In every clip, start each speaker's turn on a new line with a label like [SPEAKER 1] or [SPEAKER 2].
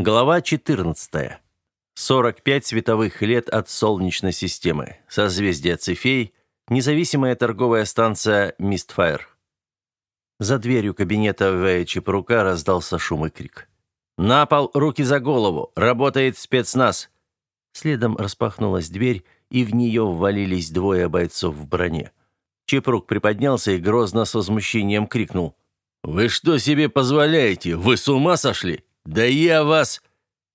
[SPEAKER 1] Глава 14. 45 световых лет от Солнечной системы. Созвездие Цефей. Независимая торговая станция Мистфайр. За дверью кабинета В. Чепрука раздался шум и крик. «На пол, руки за голову! Работает спецназ!» Следом распахнулась дверь, и в нее ввалились двое бойцов в броне. Чепрук приподнялся и грозно с возмущением крикнул. «Вы что себе позволяете? Вы с ума сошли? Да я вас...»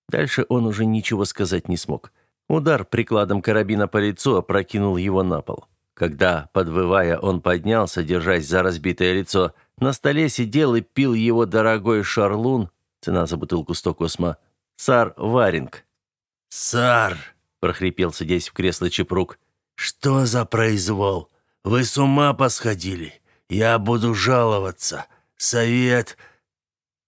[SPEAKER 1] Дальше он уже ничего сказать не смог. Удар прикладом карабина по лицу опрокинул его на пол. Когда, подвывая, он поднялся, держась за разбитое лицо, на столе сидел и пил его дорогой шарлун, цена за бутылку сто космо, Сар Варинг.
[SPEAKER 2] «Сар!» — прохрипел, сидясь в кресло Чепрук. «Что за произвол? Вы с ума посходили? Я буду жаловаться. Совет...»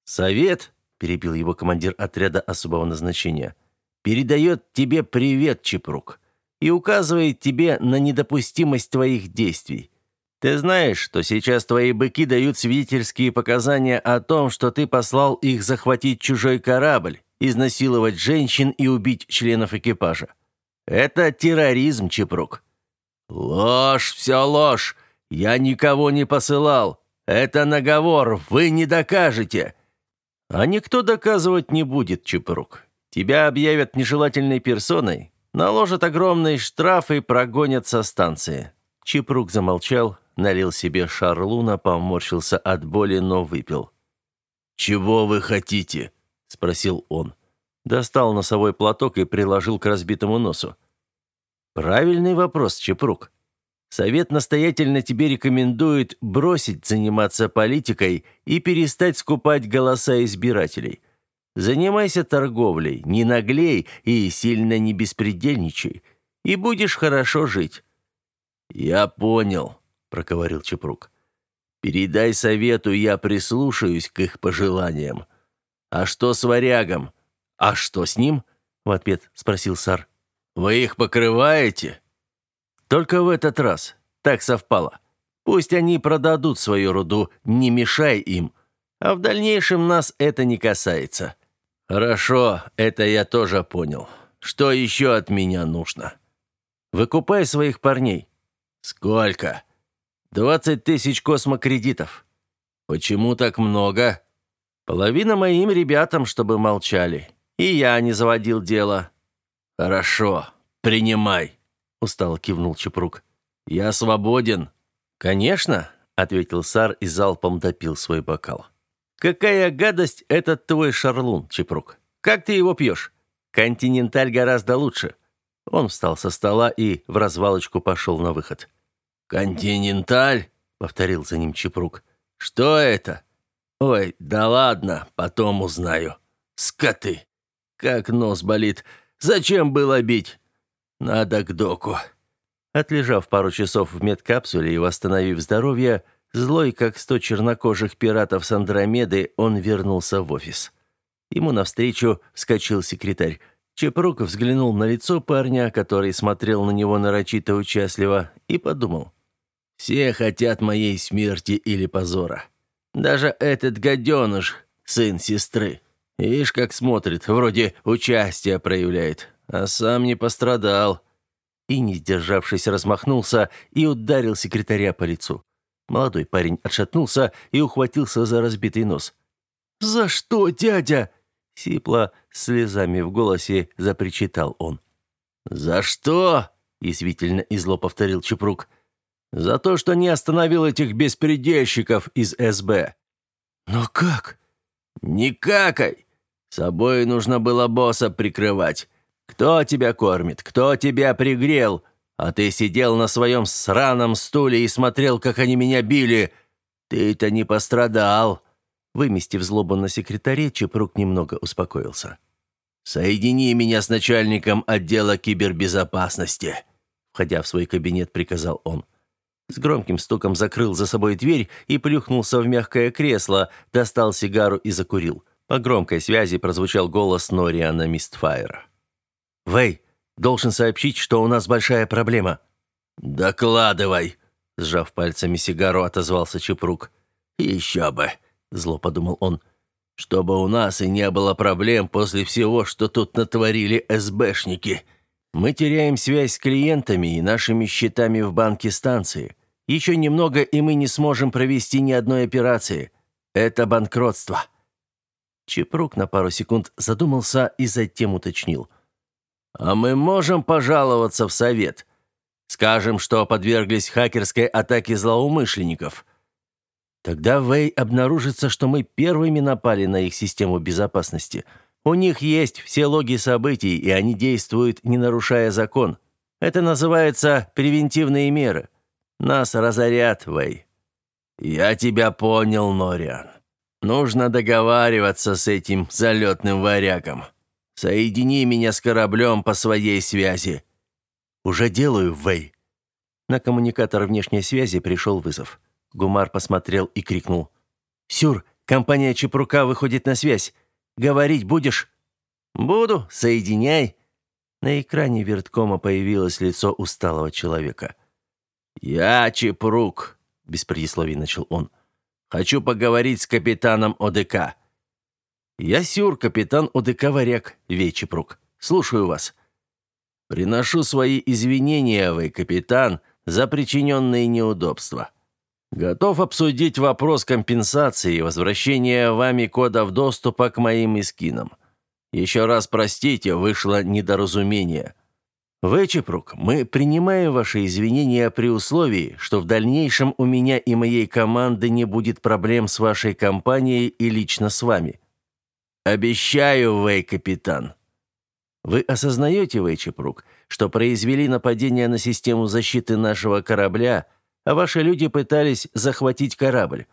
[SPEAKER 1] «Совет?» — перебил его командир отряда особого назначения. «Передает тебе привет, Чепрук, и указывает тебе на недопустимость твоих действий. Ты знаешь, что сейчас твои быки дают свидетельские показания о том, что ты послал их захватить чужой корабль, изнасиловать женщин и убить членов экипажа. Это терроризм, Чепрук. «Ложь, все ложь! Я никого не посылал! Это наговор, вы не докажете!» «А никто доказывать не будет, Чепрук. Тебя объявят нежелательной персоной, наложат огромные штрафы и прогонят со станции». Чепрук замолчал, налил себе шарлуна, поморщился от боли, но выпил.
[SPEAKER 2] «Чего вы хотите?» — спросил он.
[SPEAKER 1] Достал носовой платок и приложил к разбитому носу. Правильный вопрос, Чепрук. Совет настоятельно тебе рекомендует бросить заниматься политикой и перестать скупать голоса избирателей. Занимайся торговлей, не наглей и сильно не беспредельничай, и будешь хорошо жить».
[SPEAKER 2] «Я понял», — проговорил Чепрук. «Передай совету, я прислушаюсь к их пожеланиям. А что с варягом?
[SPEAKER 1] А что с ним?» — в ответ спросил Сар.
[SPEAKER 2] Вы их покрываете?
[SPEAKER 1] Только в этот раз. Так совпало. Пусть они продадут свою руду, не мешай им. А в дальнейшем нас это не касается.
[SPEAKER 2] Хорошо, это я тоже понял. Что еще от меня нужно?
[SPEAKER 1] Выкупай своих парней.
[SPEAKER 2] Сколько?
[SPEAKER 1] Двадцать тысяч космокредитов.
[SPEAKER 2] Почему так много?
[SPEAKER 1] Половина моим ребятам, чтобы молчали. И я не заводил дело.
[SPEAKER 2] «Хорошо, принимай», — устало кивнул Чепрук. «Я свободен».
[SPEAKER 1] «Конечно», — ответил Сар и залпом допил свой бокал. «Какая гадость этот твой шарлун, Чепрук! Как ты его пьешь? Континенталь гораздо лучше». Он встал со стола и в развалочку пошел на выход.
[SPEAKER 2] «Континенталь?» — повторил за ним Чепрук. «Что это?» «Ой, да ладно, потом узнаю. Скоты! Как нос болит!» Зачем было бить? Надо к доку».
[SPEAKER 1] Отлежав пару часов в медкапсуле и восстановив здоровье, злой, как сто чернокожих пиратов с Андромеды, он вернулся в офис. Ему навстречу вскочил секретарь. Чепрук взглянул на лицо парня, который смотрел на него нарочито участливо, и подумал. «Все хотят моей смерти или позора. Даже этот гаденыш, сын сестры». Ишь, как смотрит, вроде участия проявляет, а сам не пострадал. И, не сдержавшись, размахнулся и ударил секретаря по лицу. Молодой парень отшатнулся и ухватился за разбитый нос. «За что, дядя?» — сипло, слезами в голосе запричитал он.
[SPEAKER 2] «За что?» — язвительно и зло повторил Чепрук. «За то, что не остановил этих беспредельщиков из СБ».
[SPEAKER 1] «Но как?»
[SPEAKER 2] «Не какай! Собой нужно было босса прикрывать. Кто тебя кормит? Кто тебя пригрел? А ты сидел на своем сраном стуле и смотрел, как они меня били. Ты-то не пострадал».
[SPEAKER 1] Выместив злобу на секретаре, Чепрук немного успокоился.
[SPEAKER 2] «Соедини меня с начальником отдела кибербезопасности»,
[SPEAKER 1] входя в свой кабинет, приказал он. С громким стуком закрыл за собой дверь и плюхнулся в мягкое кресло, достал сигару и закурил. По громкой связи прозвучал голос Нориана Мистфайра. «Вэй, должен сообщить, что у нас большая проблема».
[SPEAKER 2] «Докладывай», — сжав пальцами сигару, отозвался Чепрук.
[SPEAKER 1] «Еще бы», — зло подумал он.
[SPEAKER 2] Чтобы у нас и не было проблем после всего, что тут натворили СБшники. Мы теряем связь с клиентами и нашими счетами в банке станции. Еще немного, и мы не сможем провести ни одной операции. Это банкротство».
[SPEAKER 1] Чепрук на пару секунд задумался и затем уточнил.
[SPEAKER 2] «А мы можем пожаловаться в совет. Скажем, что подверглись хакерской атаке злоумышленников».
[SPEAKER 1] Тогда Вэй обнаружится, что мы первыми напали на их систему безопасности. У них есть все логи событий, и они действуют, не нарушая закон. Это называется превентивные меры. Нас разорят, Вэй.
[SPEAKER 2] Я тебя понял, Нориан. Нужно договариваться с этим залетным варягом. Соедини меня с кораблем по своей связи».
[SPEAKER 1] «Уже делаю, Вэй». На коммуникатор внешней связи пришел вызов. Гумар посмотрел и крикнул. «Сюр, компания Чепрука выходит на связь. Говорить будешь?»
[SPEAKER 2] «Буду. Соединяй».
[SPEAKER 1] На экране верткома появилось лицо усталого человека.
[SPEAKER 2] «Я Чепрук», — без предисловий начал он. Хочу поговорить с капитаном ОДК».
[SPEAKER 1] «Я Сюр, капитан ОДК «Варяг», Вечепрук. Слушаю вас».
[SPEAKER 2] «Приношу свои извинения, вы, капитан, за причиненные неудобства. Готов обсудить вопрос компенсации и возвращения вами кодов доступа к моим искинам. Еще раз простите, вышло недоразумение».
[SPEAKER 1] «Вэчепрук, мы принимаем ваши извинения при условии, что в дальнейшем у меня и моей команды не будет проблем с вашей компанией и лично с вами».
[SPEAKER 2] «Обещаю, Вэй, капитан».
[SPEAKER 1] «Вы осознаете, Вэчепрук, что произвели нападение на систему защиты нашего корабля, а ваши люди пытались захватить корабль?»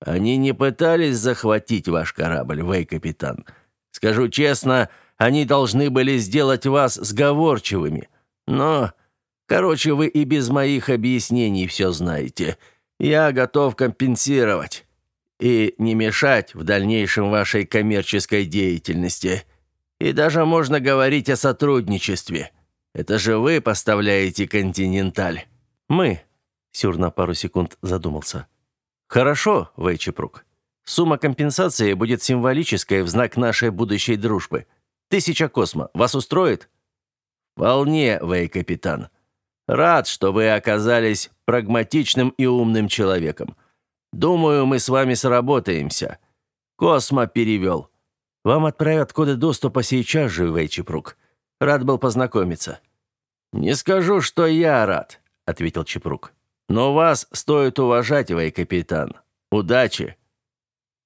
[SPEAKER 2] «Они не пытались захватить ваш корабль, Вэй, капитан. Скажу честно, — они должны были сделать вас сговорчивыми. Но, короче, вы и без моих объяснений все знаете. Я готов компенсировать и не мешать в дальнейшем вашей коммерческой деятельности. И даже можно говорить о сотрудничестве. Это же вы поставляете «Континенталь».
[SPEAKER 1] Мы. Сюр на пару секунд задумался. Хорошо, Вэйчепрук. Сумма компенсации будет символической в знак нашей будущей дружбы. Тысяча космо. Вас устроит?»
[SPEAKER 2] «Вполне, Вэй, капитан. Рад, что вы оказались прагматичным и умным человеком. Думаю, мы с вами сработаемся. Космо перевел.
[SPEAKER 1] Вам отправят коды доступа сейчас же, Вэй Чепрук. Рад был познакомиться».
[SPEAKER 2] «Не скажу, что я рад», — ответил Чепрук. «Но вас стоит уважать, Вэй, капитан. Удачи!»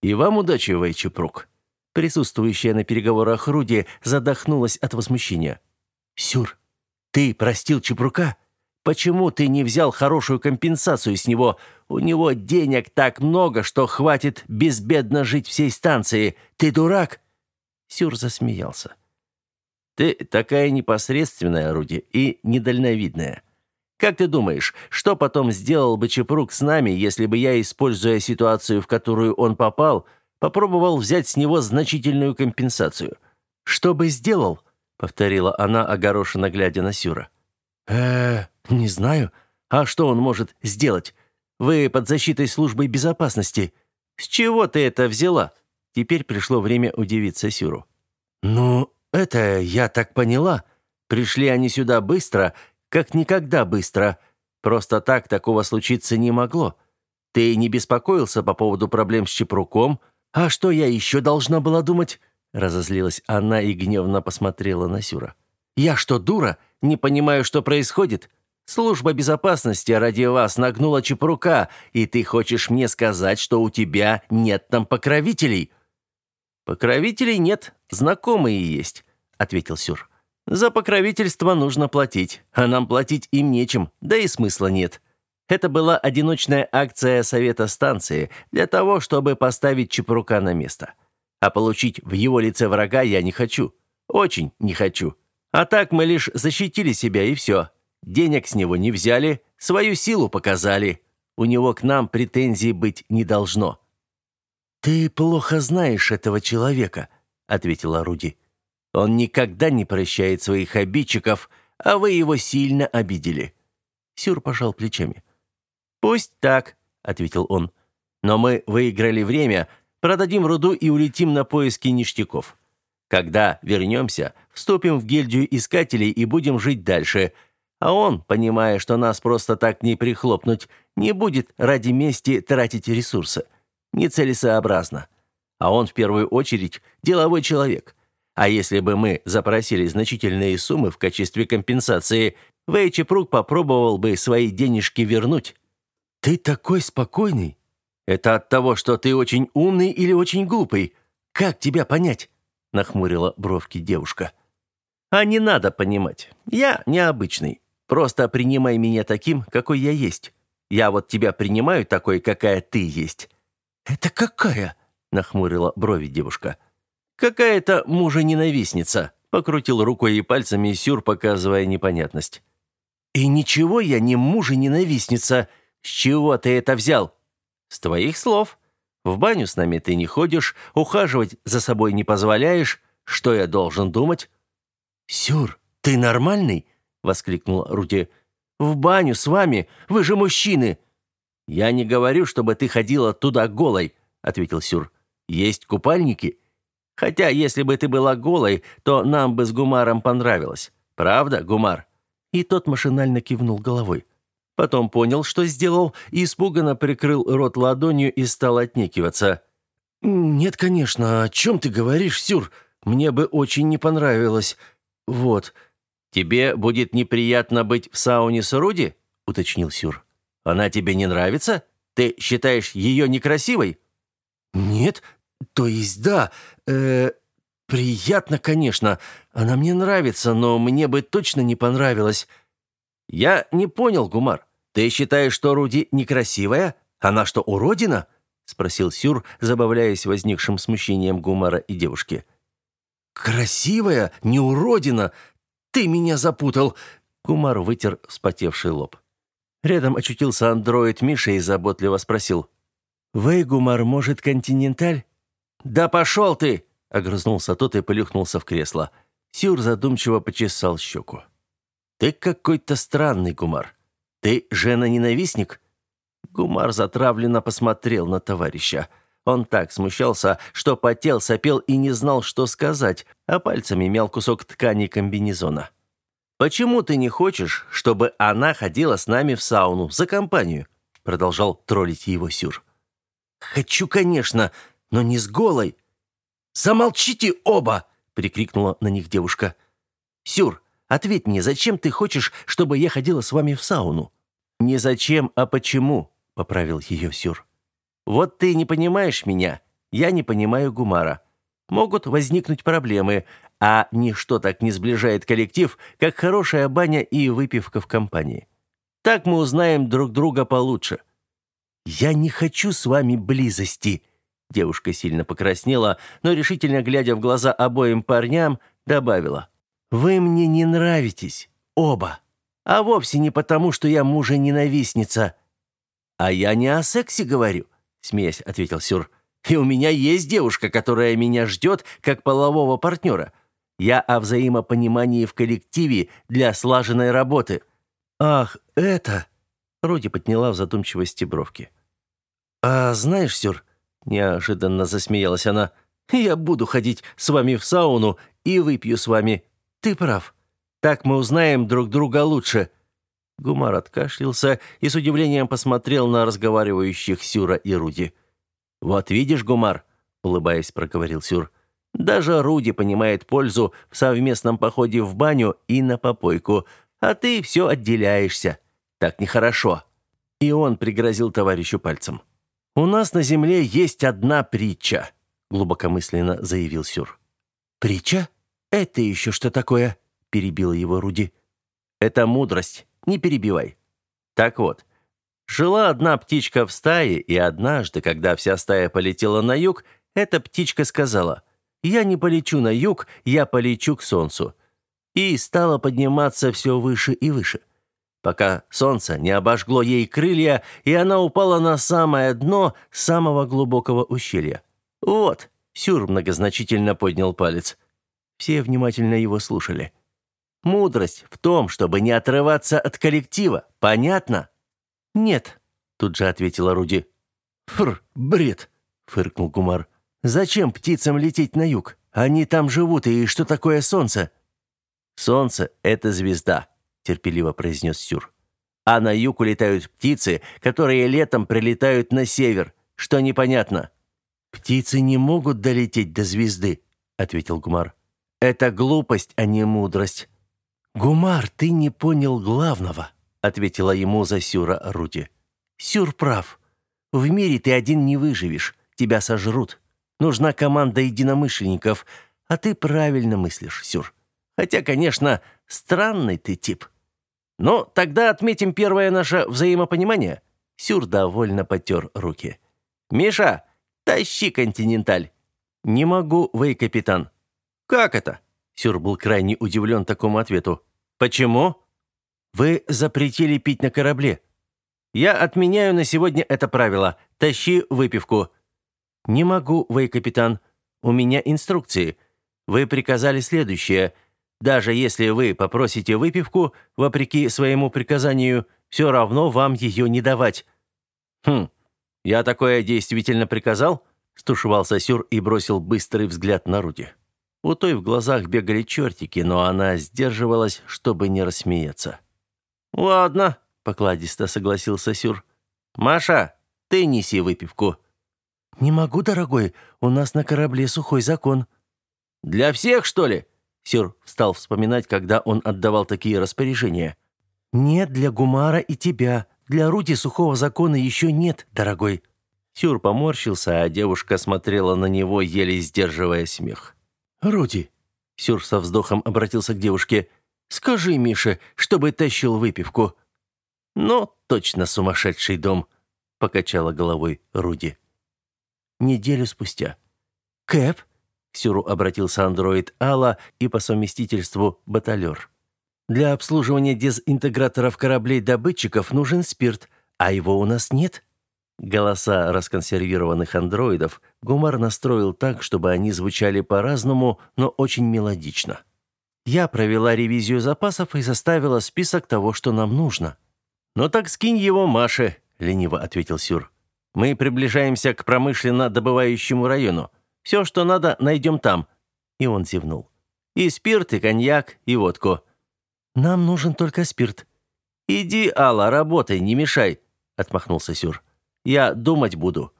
[SPEAKER 1] «И вам удачи, Вэй Чепрук», Присутствующая на переговорах Руди задохнулась от возмущения. «Сюр, ты простил Чепрука? Почему ты не взял хорошую компенсацию с него? У него денег так много, что хватит безбедно жить всей станции. Ты дурак?» Сюр засмеялся. «Ты такая непосредственная, Руди, и недальновидная. Как ты думаешь, что потом сделал бы Чепрук с нами, если бы я, используя ситуацию, в которую он попал, попробовал взять с него значительную компенсацию. «Что бы сделал?» — повторила она, огорошенно глядя на Сюра. э не знаю. А что он может сделать? Вы под защитой службы безопасности. С чего ты это взяла?» Теперь пришло время удивиться Сюру. «Ну, это я так поняла. Пришли они сюда быстро, как никогда быстро. Просто так такого случиться не могло. Ты не беспокоился по поводу проблем с Чепруком?» «А что я еще должна была думать?» Разозлилась она и гневно посмотрела на Сюра. «Я что, дура? Не понимаю, что происходит? Служба безопасности ради вас нагнула чепрука, и ты хочешь мне сказать, что у тебя нет там покровителей?» «Покровителей нет, знакомые есть», — ответил Сюр. «За покровительство нужно платить, а нам платить им нечем, да и смысла нет. Это была одиночная акция Совета станции для того, чтобы поставить Чепрука на место. А получить в его лице врага я не хочу. Очень не хочу. А так мы лишь защитили себя и все. Денег с него не взяли, свою силу показали. У него к нам претензий быть не должно». «Ты плохо знаешь этого человека», — ответила Руди. «Он никогда не прощает своих обидчиков, а вы его сильно обидели». Сюр пожал плечами. «Пусть так», — ответил он. «Но мы выиграли время, Продадим руду и улетим на поиски ништяков. Когда вернемся, вступим в гильдию искателей и будем жить дальше. А он, понимая, что нас просто так не прихлопнуть, не будет ради мести тратить ресурсы. Нецелесообразно. А он в первую очередь деловой человек. А если бы мы запросили значительные суммы в качестве компенсации, Вейчи Прук попробовал бы свои денежки вернуть.
[SPEAKER 2] «Ты такой спокойный!»
[SPEAKER 1] «Это от того, что ты очень умный или очень глупый. Как тебя понять?» — нахмурила бровки девушка. «А не надо понимать. Я необычный. Просто принимай меня таким, какой я есть. Я вот тебя принимаю такой, какая ты есть».
[SPEAKER 2] «Это какая?» — нахмурила брови девушка.
[SPEAKER 1] «Какая-то мужа-ненавистница», — покрутил рукой и пальцами Сюр, показывая непонятность. «И ничего я не мужа-ненавистница. С чего ты это взял?» «С твоих слов. В баню с нами ты не ходишь, ухаживать за собой не позволяешь. Что я должен думать?»
[SPEAKER 2] «Сюр, ты нормальный?» — воскликнула Руди.
[SPEAKER 1] «В баню с вами? Вы же мужчины!» «Я не говорю, чтобы ты ходила туда голой», — ответил Сюр. «Есть купальники?» Хотя, если бы ты была голой, то нам бы с Гумаром понравилось. Правда, Гумар?» И тот машинально кивнул головой. Потом понял, что сделал, и испуганно прикрыл рот ладонью и стал отнекиваться.
[SPEAKER 2] «Нет, конечно. О чем ты говоришь, Сюр? Мне бы очень не понравилось. Вот».
[SPEAKER 1] «Тебе будет неприятно быть в сауне с Руди?» — уточнил Сюр. «Она тебе не нравится? Ты считаешь ее некрасивой?»
[SPEAKER 2] «Нет, то есть да, э, приятно, конечно. Она мне нравится, но мне бы точно не понравилось.
[SPEAKER 1] Я не понял, Гумар. Ты считаешь, что Руди некрасивая? Она что, уродина? спросил Сюр, забавляясь возникшим смущением Гумара и девушки.
[SPEAKER 2] Красивая, не уродина. Ты меня запутал.
[SPEAKER 1] Гумар вытер вспотевший лоб. Рядом очутился андроид Миша и заботливо спросил:
[SPEAKER 2] "Вы, Гумар, может, континенталь?"
[SPEAKER 1] «Да пошел ты!» — огрызнулся тот и полюхнулся в кресло. Сюр задумчиво почесал щеку. «Ты какой-то странный, Гумар. Ты жена-ненавистник?» Гумар затравленно посмотрел на товарища. Он так смущался, что потел, сопел и не знал, что сказать, а пальцами мял кусок ткани комбинезона. «Почему ты не хочешь, чтобы она ходила с нами в сауну за компанию?» Продолжал троллить его Сюр.
[SPEAKER 2] «Хочу, конечно, но не с голой. Замолчите оба, прикрикнула на них девушка.
[SPEAKER 1] Сюр, ответь мне, зачем ты хочешь, чтобы я ходила с вами в сауну? Не зачем, а почему, поправил ее Сюр. Вот ты не понимаешь меня, я не понимаю Гумара. Могут возникнуть проблемы, а ничто так не сближает коллектив, как хорошая баня и выпивка в компании. Так мы узнаем друг друга получше.
[SPEAKER 2] Я не хочу с вами близости,
[SPEAKER 1] Девушка сильно покраснела, но решительно глядя в глаза обоим парням, добавила:
[SPEAKER 2] "Вы мне не нравитесь, оба. А вовсе не потому, что я мужа-ненавистница.
[SPEAKER 1] А я не о сексе говорю", смеясь ответил Сюр. "И у меня есть девушка, которая меня ждет как полового партнера. Я о взаимопонимании в коллективе для слаженной работы".
[SPEAKER 2] Ах, это,
[SPEAKER 1] Роди подняла в задумчивости бровки.
[SPEAKER 2] А знаешь, Сюр,
[SPEAKER 1] Неожиданно засмеялась она. «Я буду ходить с вами в сауну и выпью с вами. Ты прав. Так мы узнаем друг друга лучше». Гумар откашлялся и с удивлением посмотрел на разговаривающих Сюра и Руди. «Вот видишь, Гумар», — улыбаясь, проговорил Сюр, «даже Руди понимает пользу в совместном походе в баню и на попойку, а ты все отделяешься. Так нехорошо». И он пригрозил товарищу пальцем. «У нас на земле есть одна притча», — глубокомысленно заявил Сюр.
[SPEAKER 2] «Притча? Это еще что такое?» — перебила его Руди.
[SPEAKER 1] «Это мудрость. Не перебивай. Так вот, жила одна птичка в стае, и однажды, когда вся стая полетела на юг, эта птичка сказала, «Я не полечу на юг, я полечу к солнцу». И стала подниматься все выше и выше пока солнце не обожгло ей крылья, и она упала на самое дно самого глубокого ущелья. «Вот», — Сюр многозначительно поднял палец. Все внимательно его слушали. «Мудрость в том, чтобы не отрываться от коллектива, понятно?»
[SPEAKER 2] «Нет», —
[SPEAKER 1] тут же ответила Руди.
[SPEAKER 2] «Фр, бред», —
[SPEAKER 1] фыркнул Гумар. Зачем птицам лететь на юг? Они там живут, и что такое солнце? Солнце это звезда, терпеливо произнес Сюр. А на юг улетают птицы, которые летом прилетают на север. Что непонятно? Птицы не могут долететь до звезды, ответил Гумар. Это глупость, а не мудрость. Гумар, ты не понял главного, ответила ему за Сюра Руди. Сюр прав. В мире ты один не выживешь, тебя сожрут. Нужна команда единомышленников, а ты правильно мыслишь, Сюр. Хотя, конечно, странный ты тип. Но тогда отметим первое наше взаимопонимание. Сюр довольно потер руки. Миша, тащи континенталь. Не могу, вы, капитан. Как это? Сюр был крайне удивлен такому ответу. Почему? Вы запретили пить на корабле. Я отменяю на сегодня это правило. Тащи выпивку. Не могу, вы, капитан. У меня инструкции. Вы приказали следующее – даже если вы попросите выпивку, вопреки своему приказанию, все равно вам ее не давать». «Хм, я такое действительно приказал?» Стушевался Сюр и бросил быстрый взгляд на Руди. У той в глазах бегали чертики, но она сдерживалась, чтобы не рассмеяться. «Ладно», — покладисто согласился Сюр. «Маша, ты неси выпивку». «Не могу, дорогой, у нас на корабле сухой закон». «Для всех, что ли?» Сюр стал вспоминать, когда он отдавал такие распоряжения. «Нет, для Гумара и тебя. Для Руди сухого закона еще нет, дорогой». Сюр поморщился, а девушка смотрела на него, еле сдерживая смех. «Руди», — Сюр со вздохом обратился к девушке, — «скажи Мише, чтобы тащил выпивку». «Ну, точно сумасшедший дом», — покачала головой Руди. Неделю спустя. «Кэп?» К Сюру обратился андроид Алла и по совместительству баталер. «Для обслуживания дезинтеграторов кораблей-добытчиков нужен спирт, а его у нас нет». Голоса расконсервированных андроидов Гумар настроил так, чтобы они звучали по-разному, но очень мелодично. «Я провела ревизию запасов и составила список того, что нам нужно». «Ну так скинь его Маше», — лениво ответил Сюр. «Мы приближаемся к промышленно добывающему району. Все, что надо, найдем там». И он зевнул. «И спирт, и коньяк, и водку». «Нам нужен только спирт». «Иди, Алла, работай, не мешай», — отмахнулся Сюр. «Я думать буду».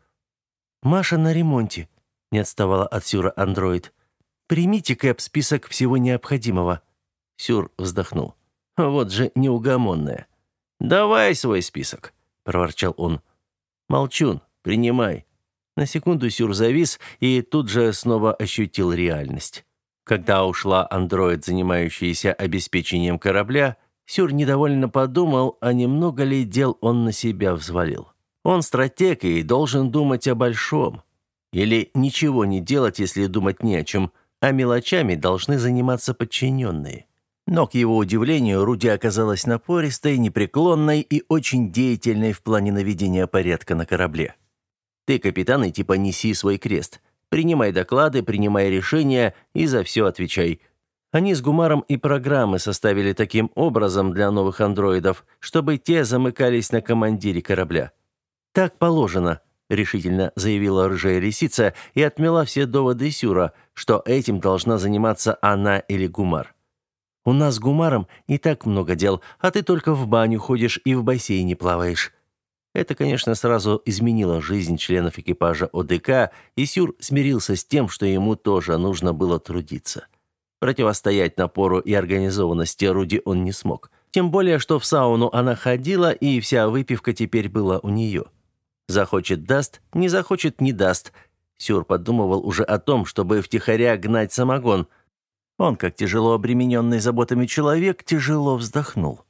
[SPEAKER 1] «Маша на ремонте», — не отставала от Сюра андроид. «Примите, Кэп, список всего необходимого». Сюр вздохнул. «Вот же неугомонная». «Давай свой список», — проворчал он. «Молчун, принимай. На секунду Сюр завис и тут же снова ощутил реальность. Когда ушла андроид, занимающийся обеспечением корабля, Сюр недовольно подумал, а немного ли дел он на себя взвалил. Он стратег и должен думать о большом. Или ничего не делать, если думать не о чем, а мелочами должны заниматься подчиненные. Но, к его удивлению, Руди оказалась напористой, непреклонной и очень деятельной в плане наведения порядка на корабле. Ты, капитан, и типа неси свой крест. Принимай доклады, принимай решения и за все отвечай. Они с Гумаром и программы составили таким образом для новых андроидов, чтобы те замыкались на командире корабля. Так положено, решительно заявила рыжая лисица и отмела все доводы Сюра, что этим должна заниматься она или Гумар. У нас с Гумаром и так много дел, а ты только в баню ходишь и в бассейне плаваешь. Это, конечно, сразу изменило жизнь членов экипажа ОДК, и Сюр смирился с тем, что ему тоже нужно было трудиться. Противостоять напору и организованности Руди он не смог. Тем более, что в сауну она ходила, и вся выпивка теперь была у нее. Захочет – даст, не захочет – не даст. Сюр подумывал уже о том, чтобы втихаря гнать самогон. Он, как тяжело обремененный заботами человек, тяжело вздохнул.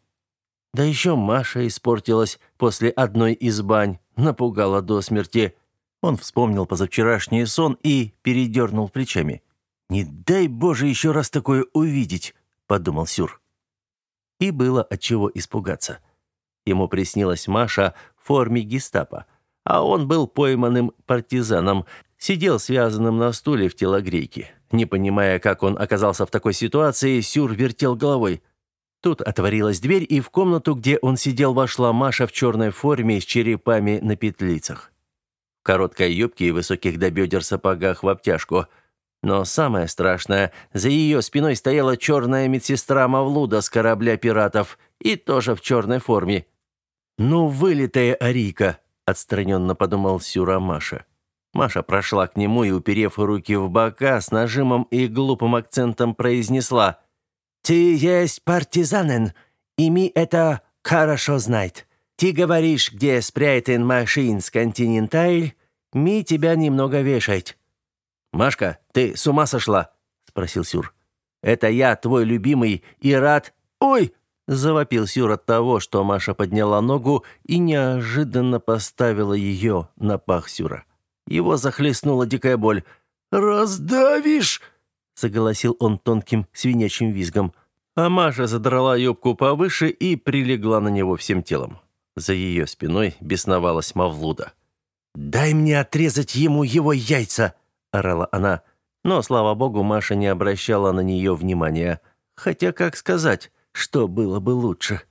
[SPEAKER 1] Да еще Маша испортилась после одной из бань, напугала до смерти. Он вспомнил позавчерашний сон и передернул плечами. «Не дай Боже еще раз такое увидеть», — подумал Сюр. И было от чего испугаться. Ему приснилась Маша в форме гестапо, а он был пойманным партизаном, сидел связанным на стуле в телогрейке. Не понимая, как он оказался в такой ситуации, Сюр вертел головой — Тут отворилась дверь, и в комнату, где он сидел, вошла Маша в черной форме с черепами на петлицах. короткой юбке и высоких до бедер сапогах в обтяжку. Но самое страшное, за ее спиной стояла черная медсестра Мавлуда с корабля пиратов и тоже в черной форме. «Ну, вылитая Арика», — отстраненно подумал Сюра Маша. Маша прошла к нему и, уперев руки в бока, с нажимом и глупым акцентом произнесла «Ты есть партизанин, и ми это хорошо знает. Ты говоришь, где спрятан машин с Континенталь, ми тебя немного вешать». «Машка, ты с ума сошла?» — спросил Сюр. «Это я, твой любимый, и рад...» «Ой!» — завопил Сюр от того, что Маша подняла ногу и неожиданно поставила ее на пах Сюра. Его захлестнула дикая боль. «Раздавишь!» — согласил он тонким свинячьим визгом. А Маша задрала юбку повыше и прилегла на него всем телом. За ее спиной бесновалась Мавлуда. «Дай мне отрезать ему его яйца!» — орала она. Но, слава богу, Маша не обращала на нее внимания. Хотя, как сказать, что было бы лучше?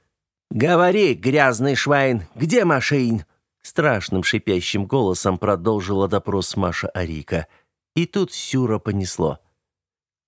[SPEAKER 1] «Говори, грязный швайн, где Машин?» Страшным шипящим голосом продолжила допрос Маша Арика. И тут Сюра понесло.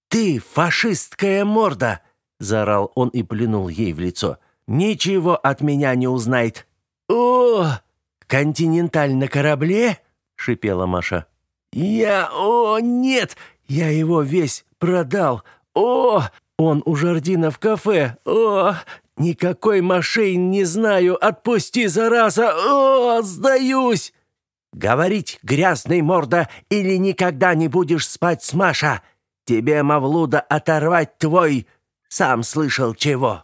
[SPEAKER 1] «Ты фашистская морда!» — заорал он и плюнул ей в лицо. «Ничего от меня не узнает!» «О, континенталь на корабле?» — шипела Маша. «Я... О, нет! Я его весь продал! О, он у Жардина в кафе! О, «Никакой машин не знаю! Отпусти, зараза! О, сдаюсь!» «Говорить, грязный морда, или никогда не будешь спать с Маша! Тебе, Мавлуда, оторвать твой... Сам слышал чего!»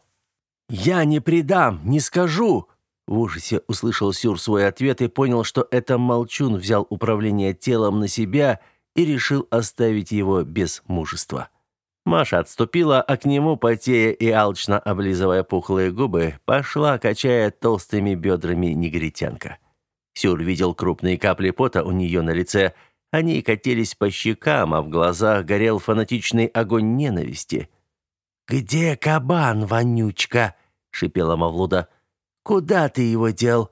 [SPEAKER 1] «Я не предам, не скажу!» В ужасе услышал Сюр свой ответ и понял, что это Молчун взял управление телом на себя и решил оставить его без мужества. Маша отступила, а к нему, потея и алчно облизывая пухлые губы, пошла, качая толстыми бедрами негритянка. Сюр видел крупные капли пота у нее на лице. Они катились по щекам, а в глазах горел фанатичный огонь ненависти. «Где кабан, вонючка?» — шипела Мавлуда. «Куда ты его дел?»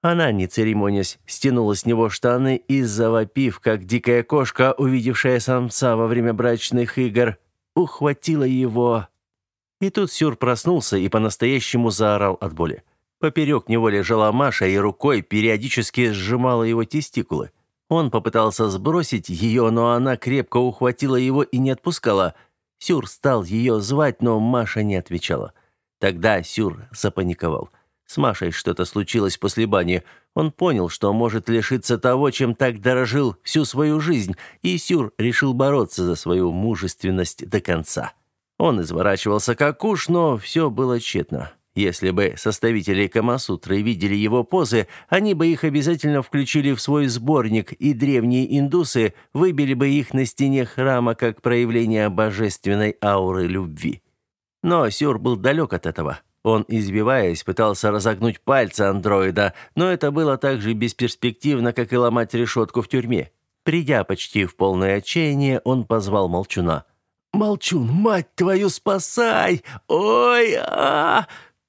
[SPEAKER 1] Она, не церемонясь, стянула с него штаны и, завопив, как дикая кошка, увидевшая самца во время брачных игр, ухватила его. И тут Сюр проснулся и по-настоящему заорал от боли. Поперек него лежала Маша и рукой периодически сжимала его тестикулы. Он попытался сбросить ее, но она крепко ухватила его и не отпускала. Сюр стал ее звать, но Маша не отвечала. Тогда Сюр запаниковал. С Машей что-то случилось после бани. Он понял, что может лишиться того, чем так дорожил всю свою жизнь, и Сюр решил бороться за свою мужественность до конца. Он изворачивался как уж, но все было тщетно. Если бы составители Камасутры видели его позы, они бы их обязательно включили в свой сборник, и древние индусы выбили бы их на стене храма как проявление божественной ауры любви. Но Сюр был далек от этого. Он, избиваясь, пытался разогнуть пальцы андроида, но это было так же бесперспективно, как и ломать решетку в тюрьме. Придя почти в полное отчаяние, он позвал Молчуна. «Молчун, мать твою, спасай! Ой, а,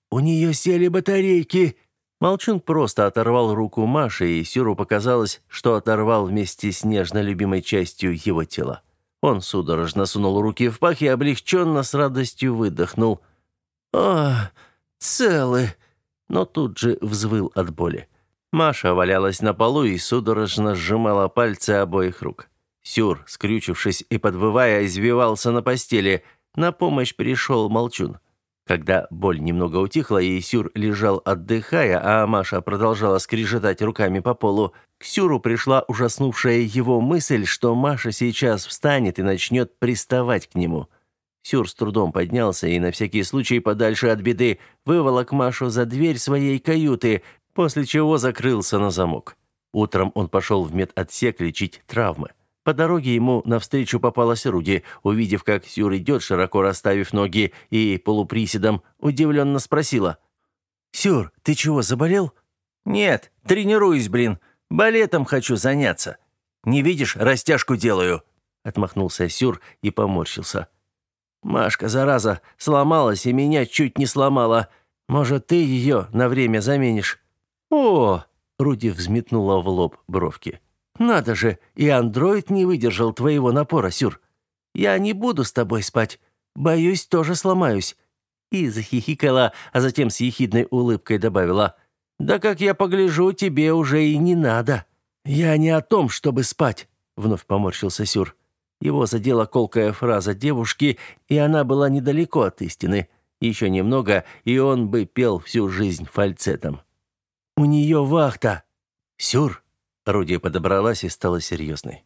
[SPEAKER 1] У нее сели батарейки!» Молчун просто оторвал руку Маши, и Сюру показалось, что оторвал вместе с нежно любимой частью его тела. Он судорожно сунул руки в пах и облегченно с радостью выдохнул. «О, целы!» Но тут же взвыл от боли. Маша валялась на полу и судорожно сжимала пальцы обоих рук. Сюр, скрючившись и подвывая, извивался на постели. На помощь пришел Молчун. Когда боль немного утихла и Сюр лежал, отдыхая, а Маша продолжала скрежетать руками по полу, к Сюру пришла ужаснувшая его мысль, что Маша сейчас встанет и начнет приставать к нему – Сюр с трудом поднялся и на всякий случай подальше от беды выволок Машу за дверь своей каюты, после чего закрылся на замок. Утром он пошел в медотсек лечить травмы. По дороге ему навстречу попалась Руди. Увидев, как Сюр идет, широко расставив ноги и полуприседом, удивленно спросила. «Сюр, ты чего, заболел?» «Нет, тренируюсь, блин. Балетом хочу заняться. Не видишь, растяжку делаю», — отмахнулся Сюр и поморщился. Машка, зараза, сломалась и меня чуть не сломала. Может, ты ее на время заменишь?» «О!» — Руди взметнула в лоб бровки. Надо же, и андроид не выдержал твоего напора, Сюр. Я не буду с тобой спать. Боюсь, тоже сломаюсь». И захихикала, а затем с ехидной улыбкой добавила. «Да как я погляжу, тебе уже и не надо». «Я не о том, чтобы спать», — вновь поморщился Сюр. Его задела колкая фраза девушки, и она была недалеко от истины. Еще немного, и он бы пел всю жизнь фальцетом. «У нее вахта!» «Сюр!» Орудие подобралась и стала серьезной.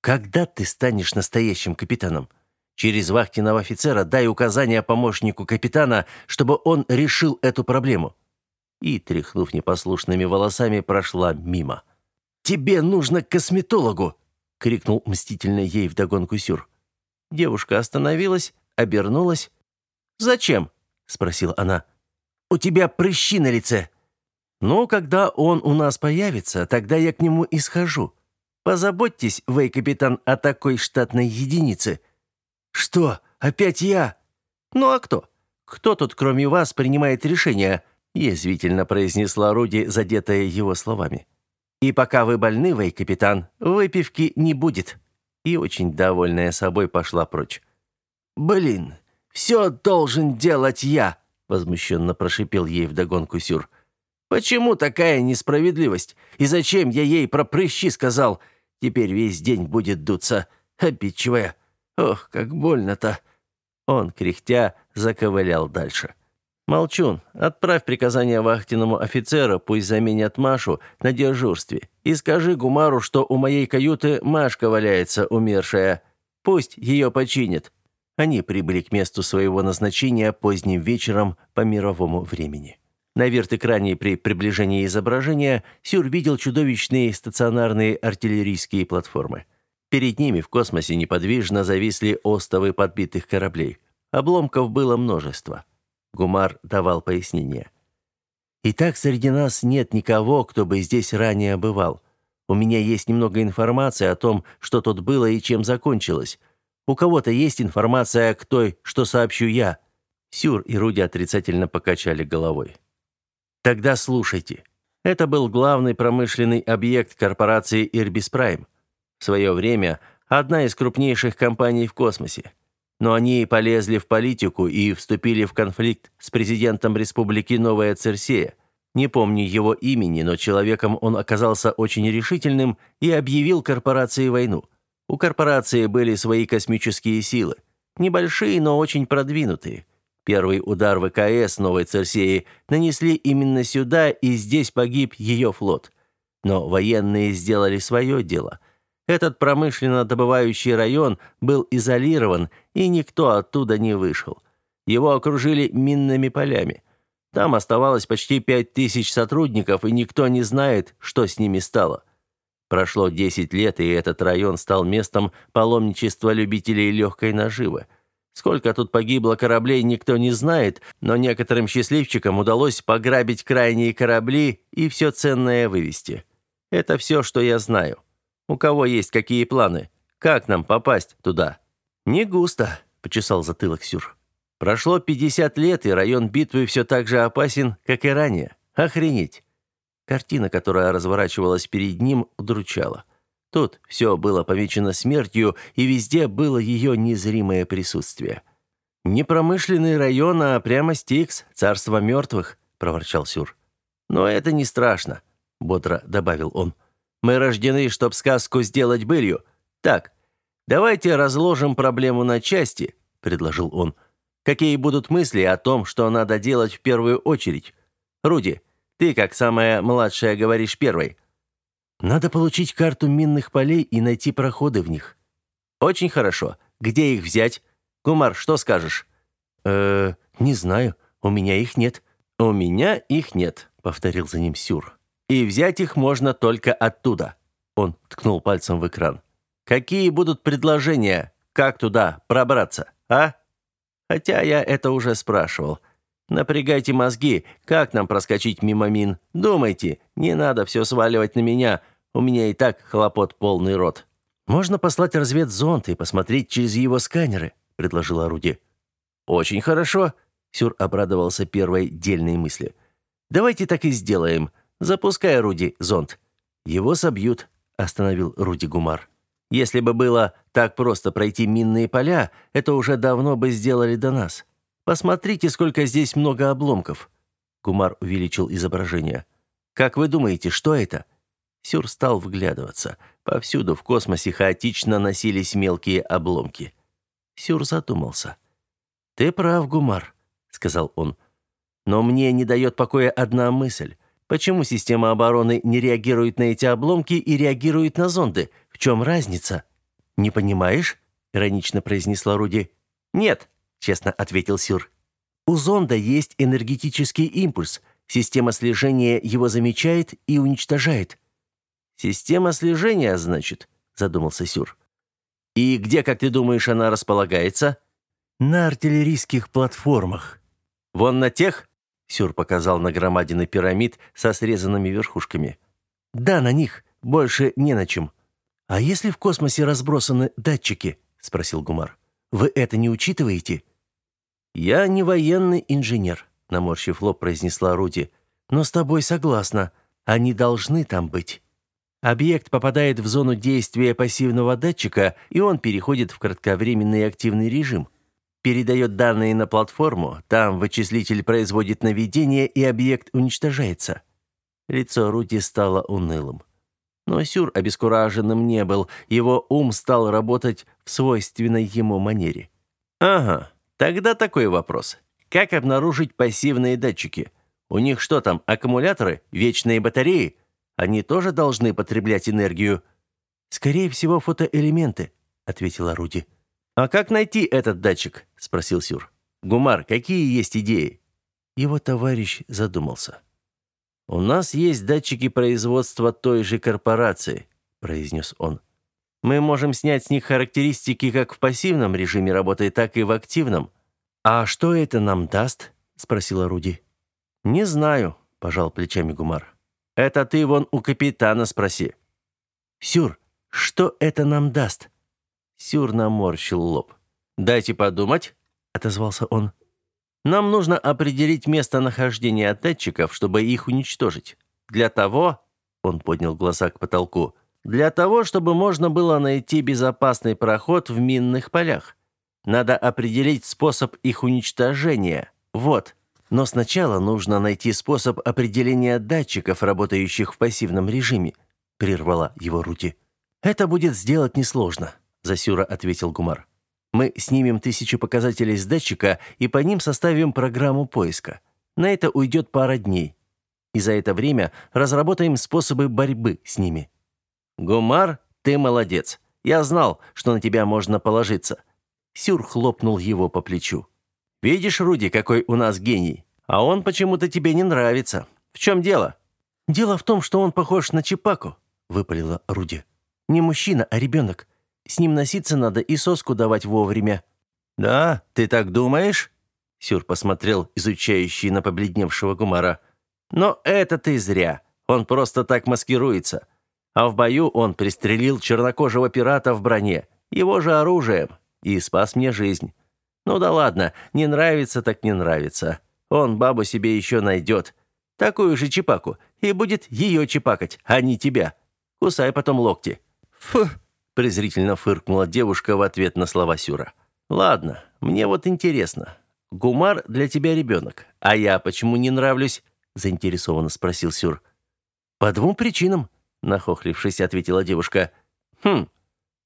[SPEAKER 1] «Когда ты станешь настоящим капитаном? Через вахтенного офицера дай указания помощнику капитана, чтобы он решил эту проблему». И, тряхнув непослушными волосами, прошла мимо. «Тебе нужно к косметологу!» — крикнул мстительно ей вдогонку Сюр. Девушка остановилась, обернулась. «Зачем?» — спросила она. «У тебя прыщи на лице!» Но когда он у нас появится, тогда я к нему и схожу. Позаботьтесь, вы, капитан, о такой штатной единице. Что? Опять я? Ну а кто? Кто тут, кроме вас, принимает решения? язвительно произнесла Руди, задетая его словами. И пока вы больны, вы, капитан, выпивки не будет. И очень довольная собой пошла прочь. Блин, все должен делать я, возмущенно прошипел ей вдогонку Сюр. Почему такая несправедливость? И зачем я ей про прыщи сказал? Теперь весь день будет дуться. Обидчивая. Ох, как больно-то. Он, кряхтя, заковылял дальше. «Молчун, отправь приказание вахтенному офицеру, пусть заменят Машу на дежурстве. И скажи Гумару, что у моей каюты Машка валяется, умершая. Пусть ее починят». Они прибыли к месту своего назначения поздним вечером по мировому времени. На вертэкране при приближении изображения Сюр видел чудовищные стационарные артиллерийские платформы. Перед ними в космосе неподвижно зависли остовы подбитых кораблей. Обломков было множество. Гумар давал пояснение. «Итак, среди нас нет никого, кто бы здесь ранее бывал. У меня есть немного информации о том, что тут было и чем закончилось. У кого-то есть информация к той, что сообщу я». Сюр и Руди отрицательно покачали головой. Тогда слушайте. Это был главный промышленный объект корпорации Irbis Prime. В свое время одна из крупнейших компаний в космосе. Но они полезли в политику и вступили в конфликт с президентом Республики Новая Церсея. Не помню его имени, но человеком он оказался очень решительным и объявил корпорации войну. У корпорации были свои космические силы. Небольшие, но очень продвинутые. Первый удар ВКС Новой Церсеи нанесли именно сюда, и здесь погиб ее флот. Но военные сделали свое дело. Этот промышленно добывающий район был изолирован, и никто оттуда не вышел. Его окружили минными полями. Там оставалось почти пять тысяч сотрудников, и никто не знает, что с ними стало. Прошло 10 лет, и этот район стал местом паломничества любителей легкой наживы. Сколько тут погибло кораблей, никто не знает, но некоторым счастливчикам удалось пограбить крайние корабли и все ценное вывести. Это все, что я знаю. У кого есть какие планы? Как нам попасть туда? Не густо, почесал затылок Сюр. Прошло 50 лет, и район битвы все так же опасен, как и ранее. Охренеть. Картина, которая разворачивалась перед ним, удручала. Тут все было помечено смертью, и везде было ее незримое присутствие. «Не промышленный район, а прямо Стикс, царство мертвых», — проворчал Сюр. «Но это не страшно», — бодро добавил он. «Мы рождены, чтоб сказку сделать былью. Так, давайте разложим проблему на части», — предложил он. «Какие будут мысли о том, что надо делать в первую очередь? Руди, ты, как самая младшая, говоришь первой. Надо получить карту минных полей и найти проходы в них. Очень хорошо. Где их взять? Гумар, что скажешь? Э, не знаю. У меня их нет. У меня их нет, повторил за ним Сюр. И взять их можно только оттуда. Он ткнул пальцем в экран. Какие будут предложения? Как туда пробраться, а? Хотя я это уже спрашивал. Напрягайте мозги, как нам проскочить мимо мин? Думайте, не надо все сваливать на меня. У меня и так хлопот полный рот. Можно послать разведзонд и посмотреть через его сканеры, предложила Руди. Очень хорошо, Сюр обрадовался первой дельной мысли. Давайте так и сделаем. Запускай, Руди, зонд. Его собьют, остановил Руди Гумар. Если бы было так просто пройти минные поля, это уже давно бы сделали до нас. Посмотрите, сколько здесь много обломков. Гумар увеличил изображение. Как вы думаете, что это? Сюр стал вглядываться. Повсюду в космосе хаотично носились мелкие обломки. Сюр задумался. Ты прав, Гумар, сказал он. Но мне не дает покоя одна мысль. Почему система обороны не реагирует на эти обломки и реагирует на зонды? В чем разница? Не понимаешь? иронично произнесла Руди. Нет, честно ответил Сюр. У зонда есть энергетический импульс. Система слежения его замечает и уничтожает. Система слежения, значит, задумался Сюр. И где, как ты думаешь, она располагается? На артиллерийских платформах. Вон на тех, Сюр показал на громадины пирамид со срезанными верхушками. «Да, на них. Больше не на чем». «А если в космосе разбросаны датчики?» — спросил Гумар. «Вы это не учитываете?» «Я не военный инженер», — наморщив лоб, произнесла Руди. «Но с тобой согласна. Они должны там быть». Объект попадает в зону действия пассивного датчика, и он переходит в кратковременный активный режим передает данные на платформу, там вычислитель производит наведение, и объект уничтожается. Лицо Руди стало унылым. Но Сюр обескураженным не был, его ум стал работать в свойственной ему манере. «Ага, тогда такой вопрос. Как обнаружить пассивные датчики? У них что там, аккумуляторы, вечные батареи? Они тоже должны потреблять энергию?» «Скорее всего, фотоэлементы», — ответила Руди. «А как найти этот датчик?» — спросил Сюр. «Гумар, какие есть идеи?» Его товарищ задумался. «У нас есть датчики производства той же корпорации», — произнес он. «Мы можем снять с них характеристики как в пассивном режиме работы, так и в активном». «А что это нам даст?» — спросила Руди. «Не знаю», — пожал плечами Гумар. «Это ты вон у капитана спроси». «Сюр, что это нам даст?» Сюр наморщил лоб. «Дайте подумать», — отозвался он. «Нам нужно определить местонахождение датчиков, чтобы их уничтожить. Для того...» — он поднял глаза к потолку. «Для того, чтобы можно было найти безопасный проход в минных полях. Надо определить способ их уничтожения. Вот. Но сначала нужно найти способ определения датчиков, работающих в пассивном режиме», — прервала его Рути. «Это будет сделать несложно. Засюра ответил Гумар. Мы снимем тысячи показателей с датчика и по ним составим программу поиска. На это уйдет пара дней. И за это время разработаем способы борьбы с ними. Гумар, ты молодец. Я знал, что на тебя можно положиться. Сюр хлопнул его по плечу. Видишь, Руди, какой у нас гений. А он почему-то тебе не нравится. В чем дело? Дело в том, что он похож на Чипаку, выпалила Руди. Не мужчина, а ребенок. С ним носиться надо и соску давать вовремя». «Да, ты так думаешь?» Сюр посмотрел, изучающий на побледневшего Гумара. «Но это ты зря. Он просто так маскируется. А в бою он пристрелил чернокожего пирата в броне, его же оружием, и спас мне жизнь. Ну да ладно, не нравится так не нравится. Он бабу себе еще найдет. Такую же чипаку, и будет ее чипакать, а не тебя. Кусай потом локти». «Фу!» Презрительно фыркнула девушка в ответ на слова Сюра. Ладно, мне вот интересно. Гумар для тебя ребенок, а я почему не нравлюсь? заинтересованно спросил Сюр. По двум причинам, нахохлившись, ответила девушка. Хм.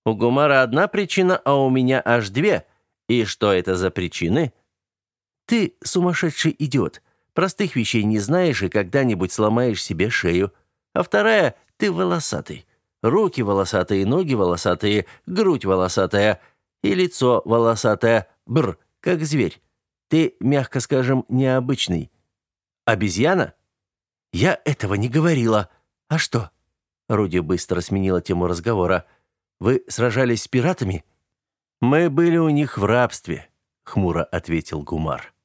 [SPEAKER 1] У Гумара одна причина, а у меня аж две. И что это за причины? Ты сумасшедший идиот. Простых вещей не знаешь и когда-нибудь сломаешь себе шею. А вторая ты волосатый. Руки волосатые, ноги волосатые, грудь волосатая и лицо волосатое. Бр, как зверь. Ты, мягко скажем, необычный. Обезьяна? Я этого не говорила. А что? Руди быстро сменила тему разговора. Вы сражались с пиратами? Мы были у них в рабстве, хмуро ответил Гумар.